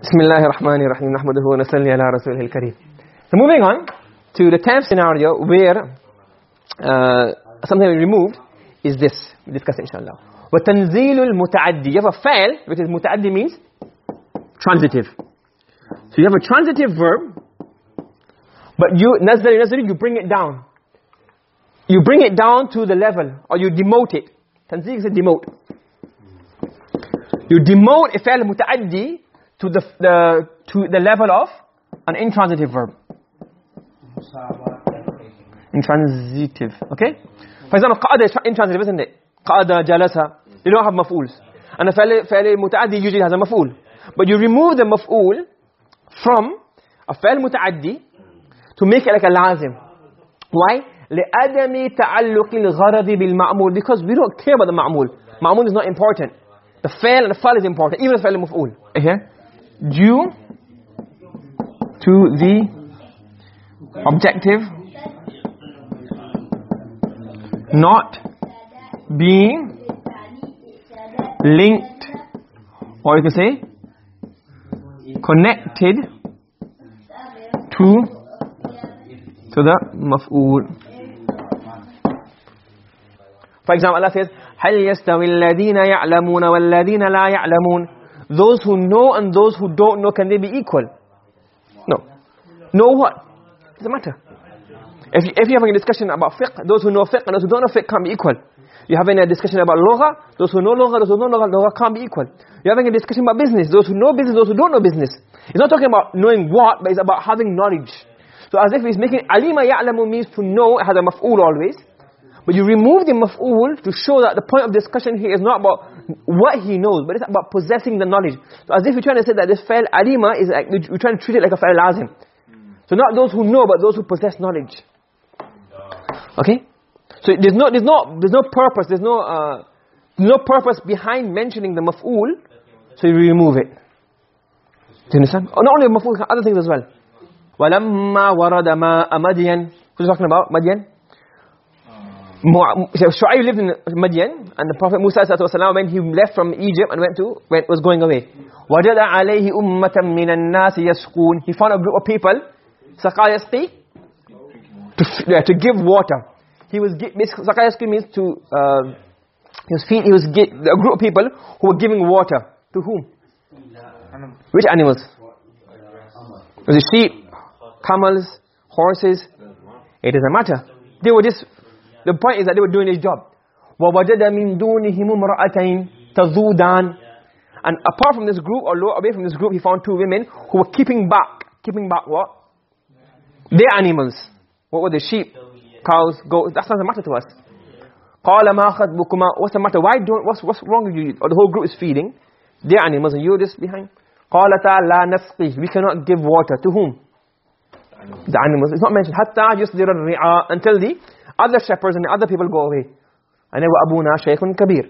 Bismillah ar-Rahman ar-Rahim Nahmaduhu wa nasalli ala al-Kareem. So moving on to the 10th scenario where uh, something removed is this. We discuss inshallah. وَتَنْزِيلُ الْمُتَعَدِّ You have a fi'l which is muta'addi means transitive. So you have a transitive verb but you nazari nazari you bring it down. You bring it down to the level or you demote it. Tanzil is a demote. You demote a fi'l muta'addi to the, the, to the level of an intransitive verb. Intransitive, okay? For example, qa'ada is intransitive, isn't it? Qa'ada, jalasa, they don't have maf'ools. And a fa'il, fa'il muta'addi usually has a maf'ool. But you remove the maf'ool from a fa'il muta'addi to make it like a lazim. Why? لعدم تعلق الغرض بالمعمول because we don't care about the ma'mul. Ma'mul is not important. The fa'il and the fa'il is important, even the fa'il maf'ool. Here, due to the objective not being linked or you can say connected to to the maf'ul for example Allah says هل يستوي الذين يعلمون والذين لا يعلمون those who know and those who don't know can they be equal? No. Know what? Doesn't matter. If you, if you're having a discussion about fiqh those who know fiqh and those who don't know fiqh can't be equal. You're having a discussion about lugha those who know lugha those who don't know lugha can't be equal. You're having a discussion about business those who know business those who don't know business. It's not talking about knowing what but it's about having knowledge. So as if he's making alima ya'lamu means to know it has a maf'ul always but you remove the maf'ul to show that the point of discussion here is not about what he knows, but it's about possessing the knowledge. So as if you're trying to say that this fa'il alima is like, you're trying to treat it like a fa'il lazim. So not those who know, but those who possess knowledge. Okay? So there's no, there's no, there's no purpose, there's no, uh, no purpose behind mentioning the maf'ul, so you remove it. Do you understand? Oh, not only maf'ul, other things as well. وَلَمَّا وَرَدَ مَا أَمَدِيًا Who's talking about? Madian? Shu'aib lived in Madian and the prophet Musa sallallahu when he left from Egypt and went to when was going away. Wajada ummatan minan nas yasqun he found a group of people saqa yasqi to, to give water. He was saqa yasqi means to uh, he was feed, he was get, a group of people who were giving water. To whom? Which animals? Was it sheep camels horses. It doesn't matter. They were just the point is that they were doing his job. وَوَجَدَ مِن دُونِهِمُ مْرَأَتَيْن تَذُودَانِ And apart from this group, or away from this group, he found two women who were keeping back. Keeping back what? Their animals. What were the sheep, cows, goats? That doesn't matter to us. قَالَ مَا خَطْبُكُمَا What's the matter? Why don't, what's, what's wrong with you? Or the whole group is feeding. Their animals and you're just behind. قَالَتَا لَا نَسْقِي We cannot give water. To whom? The animals. It's not mentioned. حَتَّى يُصْدِرَ الرِّعَاء Until the other shepherds and the other people go away and they were abuna shaykhun kabir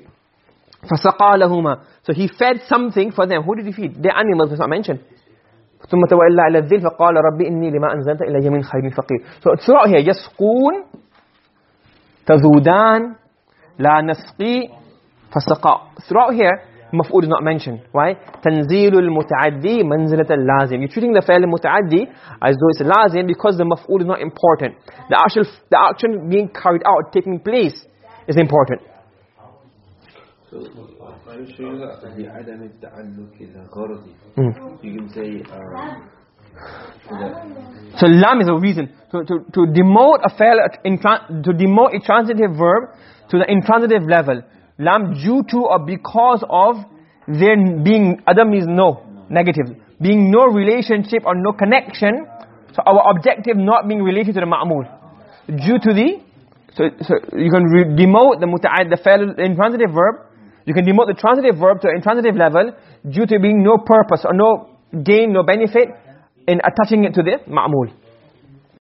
fasaqa lahuma so he fed something for them who did he feed the animals was not mentioned ثم تولى الى الذل فقال ربي اني لما انزلت الي من خير فقير so throughout here يسقون تذودان لا نسقي فسقا throughout here maf'ul is not mentioned. Why? Tanzilul muta'addi manzilatul lazim. You're treating the fa'il muta'addi as though it's lazim because the maf'ul is not important. The actual the action being carried out, taking place is important. So. You can say so lam is a reason to to to demote a fi'l to demote a transitive verb to the intransitive level lam due to or because of there being adam means no negative. Being no relationship or no connection so our objective not being related to the ma'mul. Due to the so so you can demote the muta'add the fi'l intransitive verb. You can demote the transitive verb to intransitive level due to being no purpose or no gain no benefit in attaching it to the ma'mul